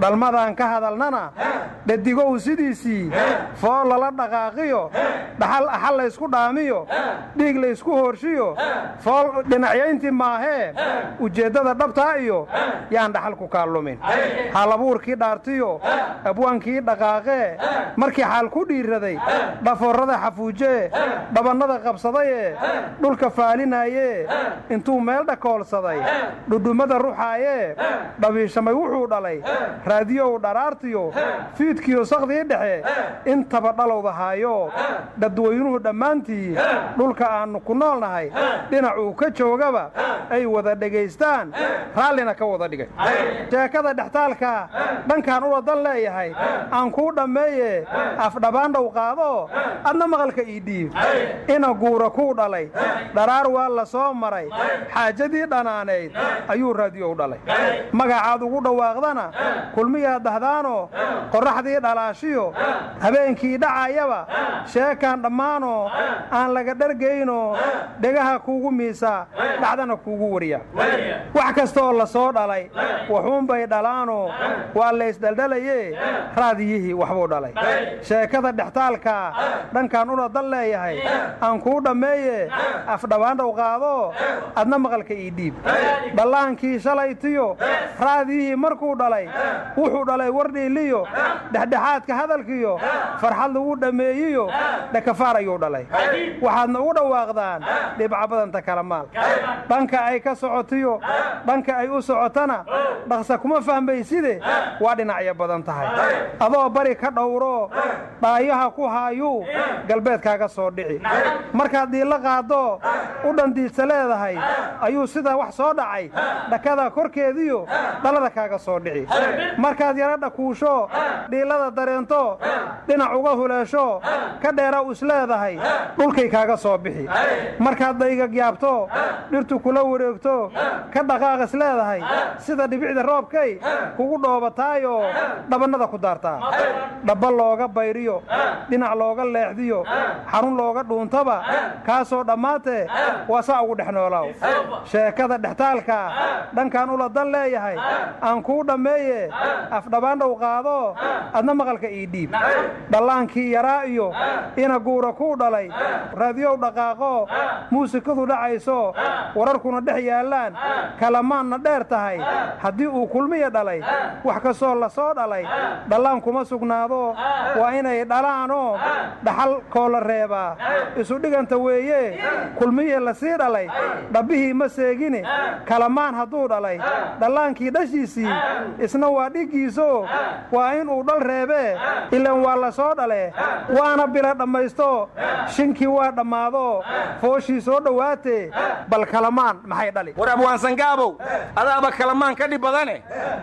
Dhalmadaan ka hadalnana dhadigow sidiisii fool lala dhaqaaqiyo dhaxal axal laysku dhaamiyo dhiig laysku hoorshiyo fool dhinacyayntii maahee ujeeddada dhabtaa iyo yaan dhaxal ku kaallumin. Haalabuurkii dhaartiyo abwaankii dhaqaaqee markii xaal ku dhiirraday dhafoorrada xafuujee dhabannada qabsadayee dhulka faalinaayee intuu meel dhakoolsaday dhudhummada ruxaayee dhabiishamay wuxuu dhalay raadiyow dharaartiyo fiidkiyo sakdii dhexe intaba dhalowdahaayo dadweynuhu dhammaantii dhulka aannu ku noolnahay dhinacuu ka joogaba ay wada dhegaystaan raallina ka wada dhigay. Sheekada dhextaalka dhankaan ula dan leeyahay aan kuu dhammeeye afdhabaandhow qaado adna maqalka ii dhiib. Ina guura kuu dhalay dharaar waa la soo maray xaajadii dhanaanayd ayuu raadiyow dhalay. Magacaad ugu dhawaaqdana kulmiyaad dahdaanoo qorraxdii dhalaashiyo habeenkii dhacayaba sheekaan dhammaanoo aan laga dhargaynoo dhegaha kuugu miisaa dhacdana kuugu wariya wax kastaoo la soo dhalay wuxuunbay dhalaanoo waa laysdhaldhalayee raadiyihii waxbuu dhalay. Sheekada dhextaalkaa dhankaan ula dal leeyahay aan kuu dhammeeye afdhabaandhow qaadoo adna maqalka ii dhiib. Dhallaankii shalaytiyo raadiyihii markuu dhalay wuxuu dhalay wardhiiliyo dhexdhexaadka hadalkiyo farxad lagu dhammeeyiyo dhakafaar ayuu dhalay. Waxaadna ugu dhawaaqdaan dhibca badanta kala maal. Dhanka ay ka socotiyo dhanka ay u socotana dhaqsa kuma fahmayside waa dhinacyo badan tahay. Adoo bari ka dhowroo dhaayaha ku haayuu galbeedkaaga soo dhici. Markaad dhiilla qaaddo u dhandiidsa leedahay ayuu sida wax soo dhacay. Dhakada korkeediyo dhalada kaaga soo dhici. Markaad yaro dhakuusho dhiillada dareento dhinac uga huleesho ka dheera is leedahay dhulkay kaaga soo bixi. Markaad daygagyaabto dhirtu kula wareegto ka dhaqaaqis leedahay sida dhibicda roobkay kugu dhoobataayoo dhabannada ku daartaa. Dhabba looga bayriyo dhinac looga leexdiyo xarun looga dhuuntaba kaasoo dhammaatee waa saa ugu dhex noolaaw sheekada dhextaalkaa dhankan ula dan leeyahay aan kuu dhammeeye afdhabaandhow qaado adna maqalka ii dhiib. Dhallaankii yaraa iyo ina guura kuu dhalay. Raadiyow dhaqaaqoo muusikadu dhacayso wararkuna dhex yaallaan kalamaanna dheer tahay. Haddii uu kulmiya dhalay wax kastoo la soo dhalay dhallaan kuma sugnaado. Waa inay dhalaanoo dhaxalkoo la reebaa. Isu dhiganta weeye kulmiye la sii dhalay dhabbihii ma seegine. Kalamaan hadduu dhalay dhallaankii dhashiisii isna waa dhiggiiso waa inuu dhal reebee ilan waa la soo dhale waana bila dhammaysto shinkii waa dhammaado fooshii soo dhowaatee bal kalamaan maxay dhali war abwaansangaabow adaaba kalamaan ka dhib badane?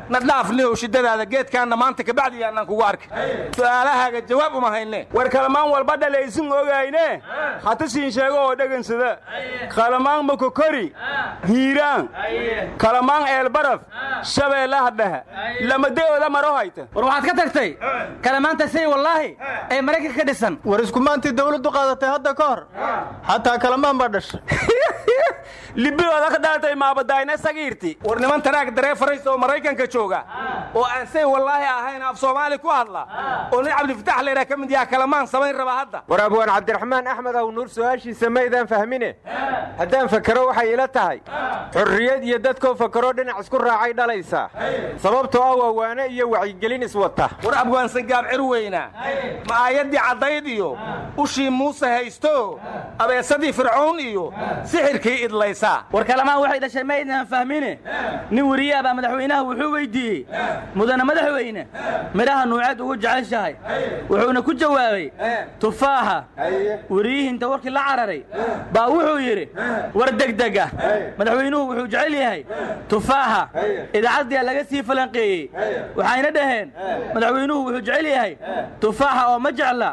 Na dhaafnihow shiddadaada geedkaanna maanta kabacdi yaannaan kugu arki. Su'aalahaaga jawaab uma hayne. War kalamaan walba dhalaysin ogayne hata siin sheego oo dhegansada kalamaan makokori hiiraan. Kalamaan eelbaraf shabeellaha dhehe lamadeooda maro hayta. War waxaad ka tagtay? Kalamaanta say wallaahi ee maraykanka ka dhisan. War iskumaantii dawladdu qaadatay hadda ka hor. Xataa kalamaan baa dhashay. Libiyooda ka dhalatay maabadayne sagiirti. War niman taraag dareefarays oo maraykanka jooga. Oo aan say wallaahi ahayn af soomaali ku hadla. Oo nin cabdifatax leydhaa ka mid yaha kalamaan samayn raba hadda. War abwaan cabdiraxmaan axmed aw nuur su'aashiisa maydaan fahmine? Haddaan fakero waxay ila tahay. Xurriyad iyo dadkoo fakero dhinac isku raacay dhalaysaa sababtoo ah waa waane iyo wacyigelin iswata war abwaansangaab cir weynaa ma aayaddii caddayd iyo ushii muuse haysto? Abeesadii fircown iyo sixirkii idlaysaa war kalamaan waxay dhashay maydnaan fahmine nin weriyaa baa madaxweynaha wuxuu weyddiiyey mudane madaxweyne midhaha nuuceed ugu jeceshahay wuxuuna ku jawaabay tufaaxa weriyihiinta warkii la cararay baa wuxuu yidhi war degdega madaxweynuhu wuxuu jecel yahay tufaaxa idaacaddiia laga sii falanqeeyey. Waxayna dhaheen madaxweynuhu wuxuu jecel yahay tufaaxa oo ma jecla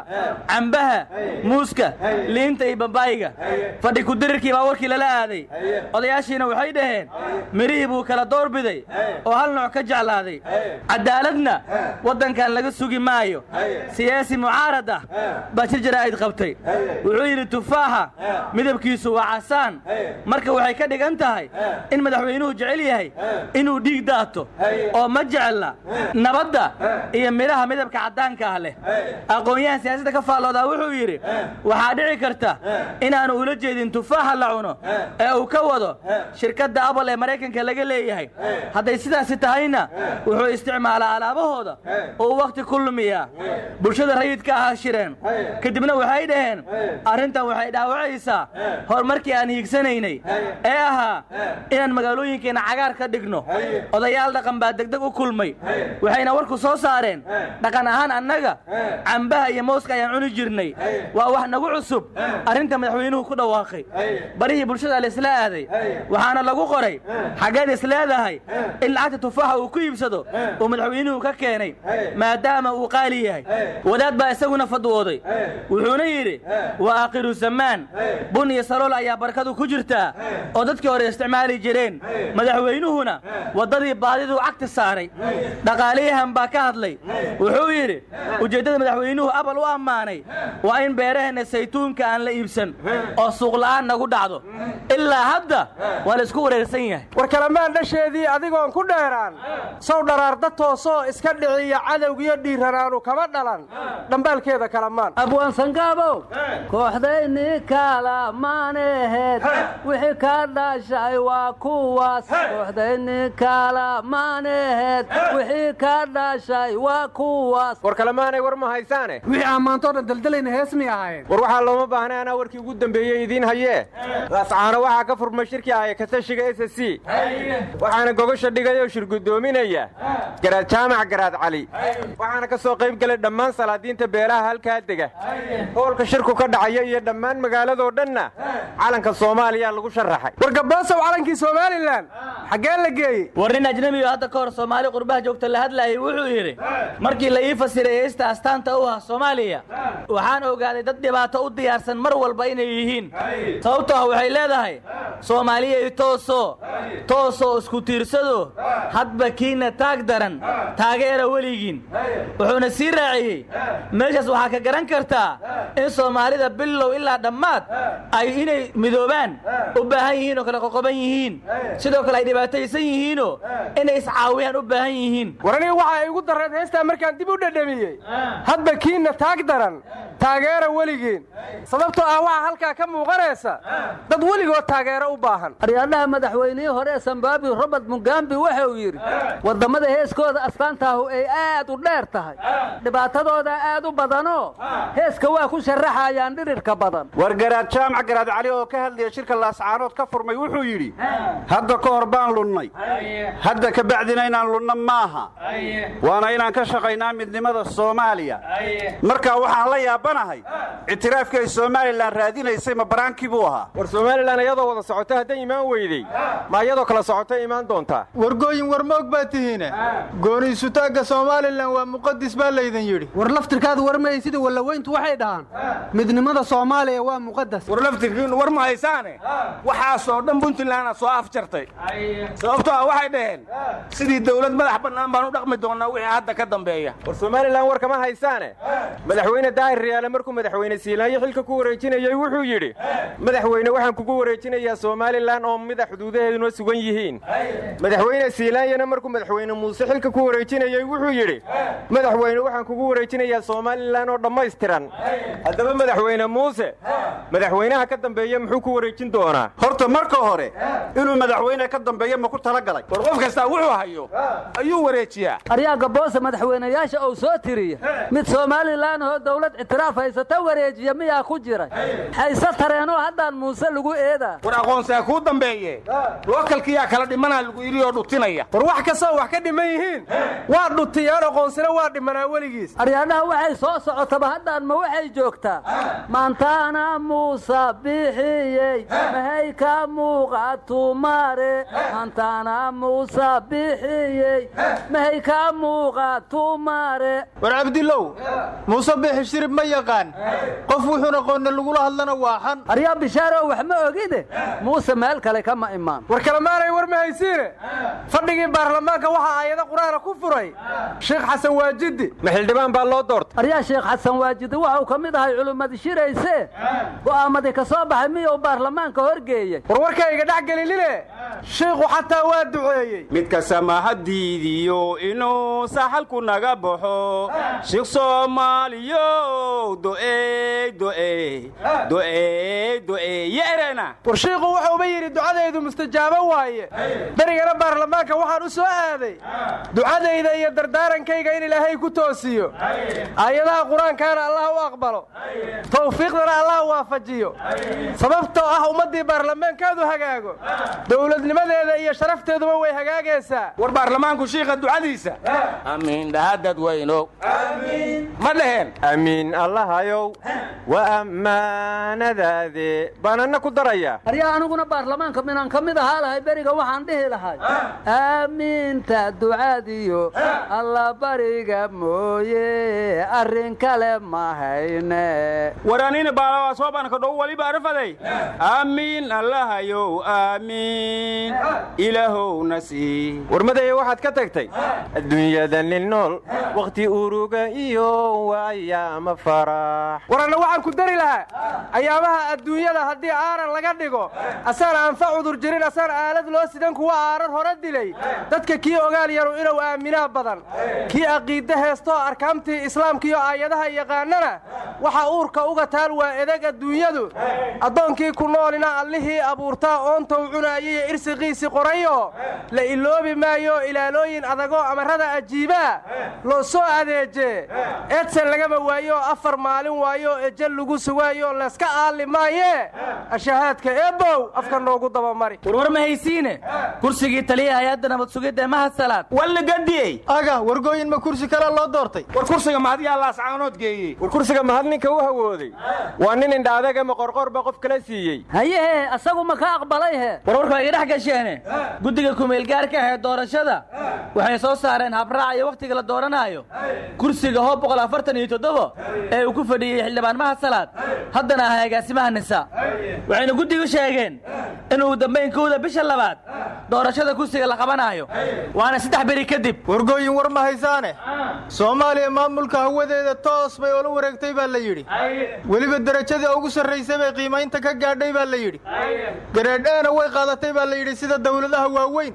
cambaha muuska liinta iyo bambaayiga fadhi kudirirkii baa warkii lala aaday. Odayaashiina waxay dhaheen midhihii buu kala doorbiday. Oo hal nooc ka jeclaaday. Caddaaladna waddankan laga sugi maayo. Siyaasi mucaarad ah baa jir jaraa'id qabtay. Wuxuu yidhi tufaaxa midabkiisu waa casaan. Marka waxay ka dhigan tahay in madaxweynuhu jecel yahay inuu dhiig daato. Oo ma jecla nabadda iyo midhaha midabka caddaanka ah leh. Aqoon-yahan siyaasadda ka faalloodaa wuxuu yidhi waxaa dhici karta inaanu ula jeedin tufaaxa la cuno ee uu ka wado shirkadda abal ee maraykanka laga leeyahay. Hadday sidaasi tahayna wuxuu isticmaalaa alaabahooda oo wakhti ku lumiyaa. Bulshada rayidka ahaa shireen. Kadibna waxay dhaheen arrintan waxay dhaawacaysaa. Horumarkii aan hiigsanaynay ee ahaa inaan magaalooyinkeenna cagaar ka dhigno. Odayaal dhaqan baa degdeg u kulmay. Waxayna warku soo saareen dhaqan ahaan annaga cambaha iyo mooska ayaan cuni jirnay. Waa wax nagu cusub. Arrinta madaxweynuhu ku dhawaaqay. Barihii bulshada laisla aaday waxaana lagu qoray xaggeed isleedahay in lacagta tufaaxa uu ku iibsado uu madaxweynuhu ka keenay maadaama uu qaali yahay. Wadaad baa isaguna fadwooday. Wuxuuna yidhi waa aakhiru zamaan bun iyo salool ayaa barkadu ku jirtaa oo dadkii hore isticmaali jireen. Madaxweynuhuna waddadii baadiduu cagti saaray. Dhaqaaliyahan baa ka hadlay. Wuxuu yidhi ujeeddada madaxweynuhu abal u ammaanay. Waa in beeraheenna saytuunka aan la iibsan oo suuqla'aan nagu dhacdo. Ilaa hadda isku wareersan yahay. War kalamaan dhasheedii adigoon ku dheeraan. Sow dharaarda toosoo iska dhiciya cadowgiyo dhiiranaanu kama dhalan. Dhambaalkeeda kalamaan abwaansangaabow kooxdayni kalamaaneheed wixii ka dhashay waa kuwaas. Kooxdayni kalamaaneheed wixii ka dhashay waa kuwaas. War kalamaanay war ma haysaane? Wixii ammaantoo dhan daldalayna hees mi ahaayeen. War waxaa looma baahnay anaa warkii ugu dambeeyey idiin hayee. Raascaano waxaa ka furmay shirkii ahaya kasashiga s c. Waxaana gogosha dhigayoo shirgudoominaya. Garaad jaamac garaad cali. Waxaana ka soo qayb galay dhammaan salaadiinta beelaha halkaa dega hoolka shirku ka dhacaya iyo dhammaan magaaladoo dhanna calanka soomaaliya lagu sharaxay war gaboosow calankii somalilan. Xaggee la geeyey? War nin ajnabiyo hadda ka hor soomaali qurbaha joogta la hadlaayay wuxuu yidhi markii la ii fasiray heesta astaanta u ah soomaaliya waxaan ogaaday dad dhibaato u diyaarsan mar walba inay yihiin. Sababtoo ah waxay leedahay soomaaliyay tooso toosoo. Isku tiirsado hadba kiina taag daran. Taageera weligiin. Wuxuuna sii raaciyey. Meeshaas waxaa ka garan kartaa in soomaalida bilow ilaa dhammaad ay inay midoobaan u baahan yihiin oo kala qoqoban yihiin. Sidoo kale ay dhibaataysan yihiinoo inay iscaawiyaan u baahan yihiin. War aniga waxa ay igu darreed heestaa markaan dib u dhadhamiyey. Hadba kiinna taag daran. Taageera weligiin. Sababtoo ah waxaa halkaa ka muuqanaysa dad weligood taageero u baahan. Aryaadhaha madaxweynihii hore ee zimbabwe robert mugambi wuxuu yidhi waddammada heeskooda astaantaahu ay aad u dheer tahay. Dhibaatadooda aad u badanoo heeska waa ku sharaxayaan dhirirka badan. War garaad jaamac garaad cali oo ka hadlaya shirka laascaanood ka furmay wuxuu yidhi hadda ka hor baan lunnay. Hadda ka bacdina inaan lunno maaha. Waana inaan ka shaqaynaa midnimada soomaaliya. Markaa waxaan la yaabanahay ictiraafkii ay somalilan raadinaysay ma baraankii buu ahaa war socota hadday imaan weydey ma iyadoo kala socota imaan doontaa? Wargooyin war moog baa tihiine. Gooni isutaagga somalilan waa muqadis baa laydin yidhi. War laftirkaadu warmayay sida wallaweyntu waxay dhahaan. Midnimada soomaaliya waa muqadas war laftirkiinu war ma haysaane? Waxaasoo dhan puntlandna soo afjartay. Sababtoo ah waxay dhaheen sidii dawlad madax bannaan baan u dhaqmi doonnaa wixii hadda ka dambeeya. War somalilan war kama haysaane. Madaxweyne daahir riyaale markuu madaxweyne siilaayo xilka ku wareejinayey wuxuu yidhi madaxweyne waxaan kugu wareejinayaa somalilan oo mida xuduudaheeduna sugan yihiin. Madaxweyne siilaanyana markuu madaxweyne muuse xilka ku wareejinayey wuxuu yidhi madaxweyne waxaan kugu wareejinayaa somalilan oo dhammaystiran. Haddaba madaxweyne muuse madaxweynaha ka dambeeya muxuu ku wareejin doonaa? Horta marka hore inuu madaxweyne ka dambeeyo ma ku talagalay war qof kastaa wuxuu hayo ayuu wareejiyaa. Aryaagga boose madaxweynayaasha uu soo tiriya mid somalilan oo dawlad ictiraaf haysata wareejiya miyaa ku jiray? Hayse tareenoo haddaan muuse lagu eedaa war aqoonsiga kuu dambeeye lookalkiyaa kala dhimanaa lagu yidhi oo dhutinaya. War wax kastoo wax ka dhiman yihiin? Waa dhutiyaan aqoonsina waa dhimanaa weligiis. Aryaadhaha waxay soo socotaba haddaan ma waxay joogtaa? Maantaana muuse bixiyey mahay ka muuqatumare maantaana muuse bixiyey mahay ka muuqatumare war cabdilow muuse bixi shirib ma yaqaan. Qof wuxuun aqoonna lagula hadlana waa xan. Aryaa bishaarow wax ma ogide muuse meel kale kama imaan. War kalemaanay war ma haysiine? Fadhigii baarlamaanka waxaa aayado qur'aana ku furay. Sheekh xasan waajidi. Ma xildhibaan baa loo doortay? Aryaa sheekh xasan waajidi waxuu ka mid ahay culimmadi shirayse. Go'aamadii ka soo baxay miyuu baarlamaanka horgeeyey? War warkayga dhex gelinine shiikhu xataa waa duceeyey. Midka samahadiidiyo inuu saxalku naga baxo. Shiikh soomaaliyo do'ey do'ey do'ey do'ey yeerena war shiikhu wuxuuba yidhi ducadaydu mustajaabo waaye. Berigana baarlamaanka waxaan u soo aaday ducadayda iyo dardaarankayga in ilaahay ku toosiyo. Aayadaha qur'aankaana allah u aqbalo. Tawfiiqdana allah waafajiyo. Sababtoo ah ummaddii baarlamaankaadu hagaago. Dowladnimadeeda iyo sharafteeduba way hagaagaysaa war baarlamaanku shiikha ducadiisa. Amiin dhahadad weynow ma dhaheen amiin allahayow. Waa ammaanadaade baananna ku daraya aniguna baarlamaanka minaan ka mid ahaa lahay beriga waxaan dhihi lahay. Aamiinta ducadiyo alla bariga mooye arrin kale ma hayne. Waranina baalawa soobanka dhow waliba arfaday aamiin allahayow aamiin ilaahowna sii warmadaya waxaad ka tagtay? Adduunyada nin nool wakhti uruga iyo waayaama farax. Waranna waxaan ku dari lahaa ayaamaha adduunyada haddii aaran laga dhigo asaan aanfa cudur jirin asaan aalad loo sidan kuwa aaran hore dilay. Dadka kii ogaal yaru inuu aaminaa badan. Kii aqiidda heestoo arkaamtii islaamkiiyo aayadaha yaqaanana waxaa uurka uga taal waa edeg adduunyadu addoonkii ku noolina allihii abuurtaa oontow cunaayaiyo irsiqiisii qorayo. La iloobi maayo ilaalooyin adagoo amarrada ajiibaa loo soo adeeje. Edsen lagama waayo afar maalin waayo ejel lagu sugaayo layska aalli maayee ashahaadka eebbow afka noogu dabamari warwar ma haysiine? Kursigii taliya hay'adda nabad sugidda mahadsalaad walligadiyey aga wargooyin ma kursi kale loo doortay. War kursiga mahadyaa laascaanood geeyey. War kursiga mahad ninka u hawooday. Waa nin indha adaga ma qorqorba qof kala siiyey. Hayehe asagu ma ka aqbalay he warwarka iga dhex gasheene? Guddiga kumeelgaarka ah ee doorashada? Waxay soo saareen habraac iyo wakhtiga la dooranaayo. Kursiga hoob boqol afartan iyo toddoba ee uu ku fadhiyey xildhibaan mahad salaad haddana ah agaasimaha nisa. Waxayna guddigu sheegeen inuu dambayn kowda bisha labaad. Doorashada kursiga la qabanaayo. Waana saddex beri kadib. Wargooyin war ma haysaane? Soomaaliya maamulka hawadeeda toos bay ula wareegtay baa la yidhi. Weliba derajadii ugu sarraysay bay qiimaynta ka gaadhay baa la yidhi. Gareedheena way qaadatay baa la yidhi sida dawladaha waaweyn.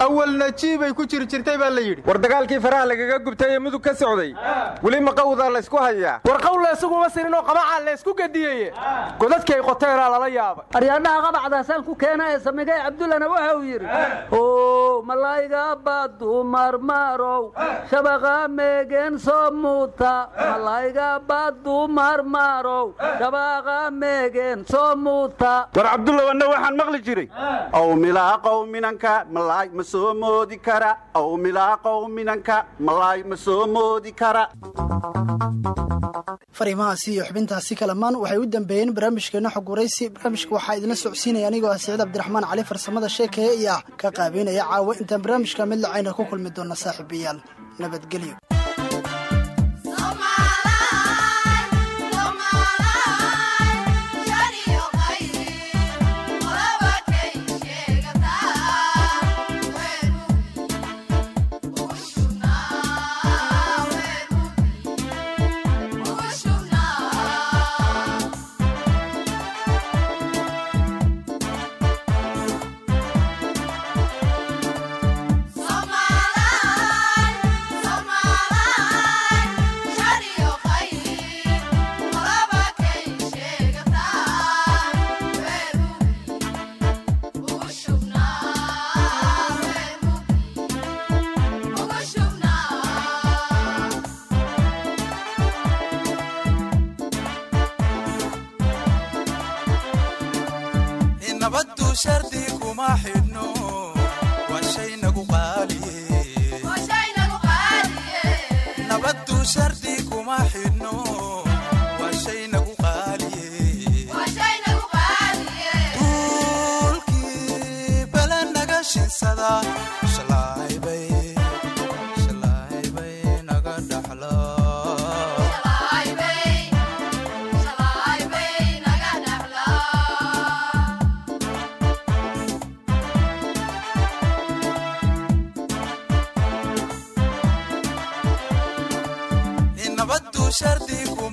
Awalna jiibay ku jiri jirtay baa la yidhi. War dagaalkii faraha lagaga gubtay ee mudug ka socday. Weli maqawdaa laysku hayaa? War qawle isaguma sininoo qamacaa laysku gediyeye godadkay qoteenaa lala yaabay aryaadhaha qabacdaasaan ku keena ee samigay cabdullana waxa uu yidhi o malayga badu marmarow shabaqa meegen soo muuta malayga badu marmarow shabaqa meegen soo muuta. War cabdulla wanna waxaan maqli jiray? Aw milaaqow minanka malaay ma soo moodi kara. Aw milaaqow minanka malaay ma soo moodi kara. Fariimahaasi iyo xubintaasi kalamaan waxay u dambeeyeen barnaamijkeena xog waraysi barnaamijka waxaa idinla socodsiinaya anigoo ah siciid cabdiraxmaan cali farsamada sheekaya iyo ka qaabeynaya caawa intaan barnaamijka mid lacayna ku kulmi doona saaxiibayaal nabadgelyo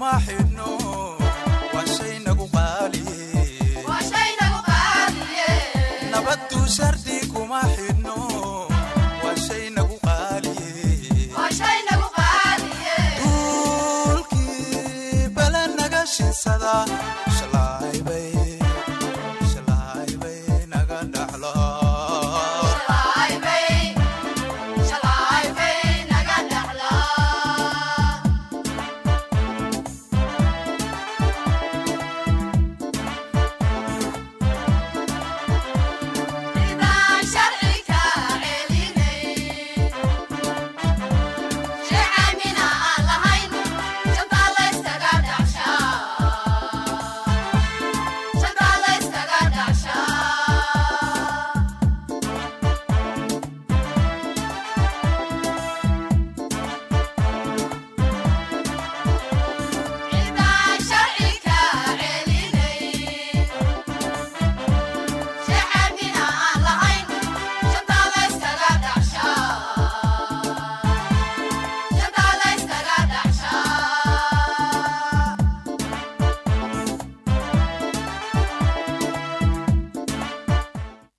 ما حنو